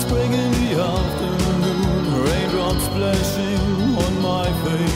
spring in the afternoon, raindrops splashing on my face.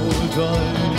All the time.